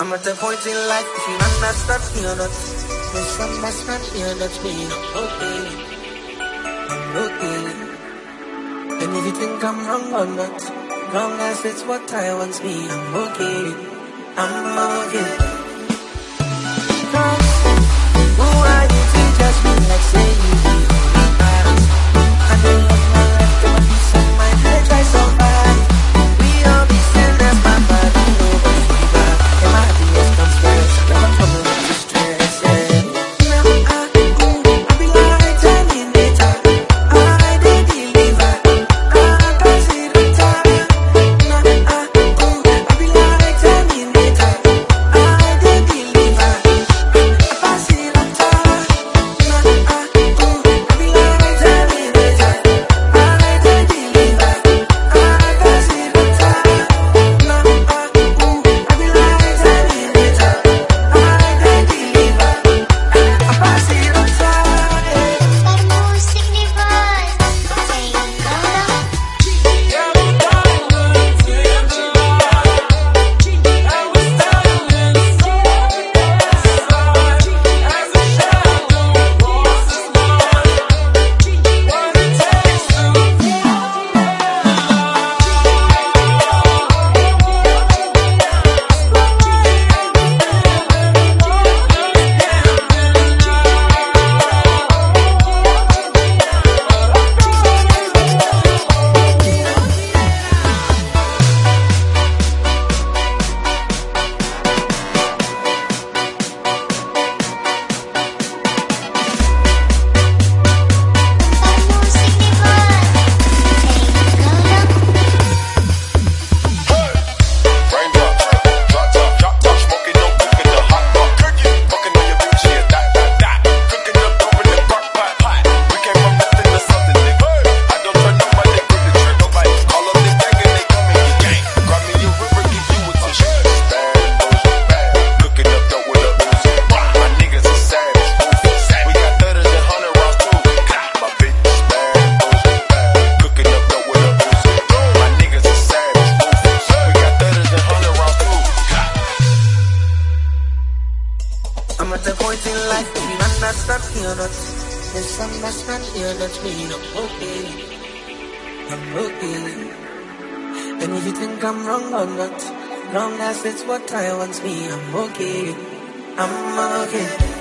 I'm at the point in life, if you not not stop me or not, my son must not me or not me. Okay, okay. And if you think I'm wrong or not, wrong as it's what I want me, I'm okay. I'm okay. But the voice in life, baby, man, that's not here, not Yes, I'm that's not here, not me, no, okay. I'm okay. And if you think I'm wrong or not Wrong as it's what I want me, I'm okay. I'm okay.